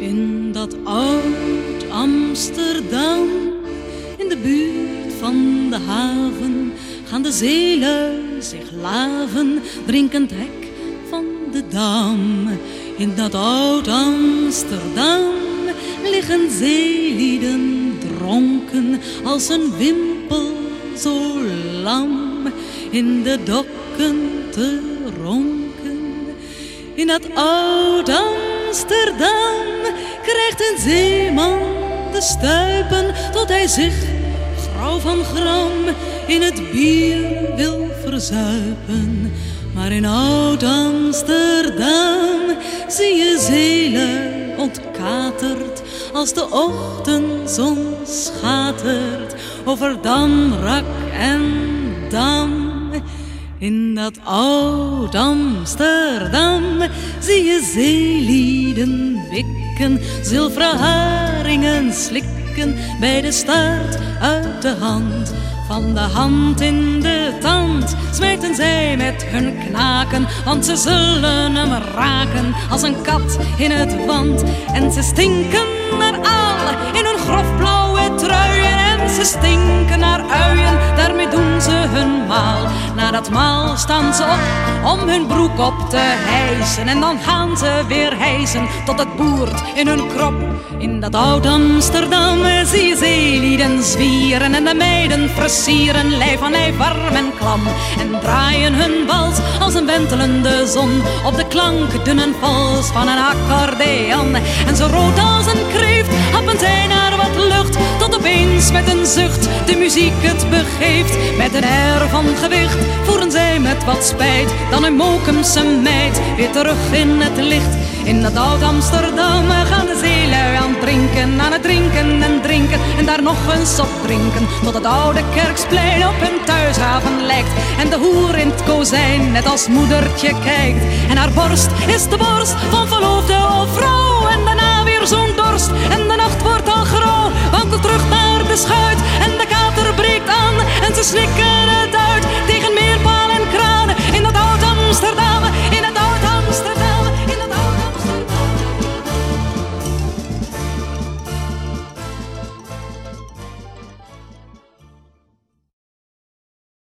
In dat oud Amsterdam, in de buurt van de haven, gaan de zeelui zich laven, drinkend hek van de dam. In dat oud Amsterdam liggen zeelieden dronken als een wimpel zo lam in de dokken te ronken. In dat oud Amsterdam krijgt een zeeman de stuipen tot hij zich, vrouw van gram, in het bier wil verzuipen. Maar in oud Amsterdam zie je zelen ontkaterd als de ochtendzon schatert over Damrak en Dam. In dat oud Amsterdam zie je zeelieden wikken, zilveren haringen slikken bij de staart uit de hand. Van de hand in de tand smijten zij met hun knaken, want ze zullen hem raken als een kat in het wand. En ze stinken naar aal in hun grofblauwe truien en ze stinken naar uien, dat maal staan ze op om hun broek op te hijsen en dan gaan ze weer hijsen tot het boert in hun krop. In dat oud Amsterdam zie je zeelieden zwieren en de meiden versieren, lijf aan lijf warm en klam. En draaien hun wals als een wentelende zon op de klank dun vals van een accordeon. En zo rood als een kreeft happen zij naar wat lucht, tot opeens met een zucht de muziek het begeeft. Met een air van gewicht wat spijt dan een Mokumse meid weer terug in het licht. In dat oud Amsterdam gaan de zeelui aan het drinken, aan het drinken en drinken en daar nog eens op drinken. Tot het oude kerksplein op hun thuishaven lijkt en de hoer in het kozijn net als moedertje kijkt. En haar borst is de borst van verloofde of vrouw en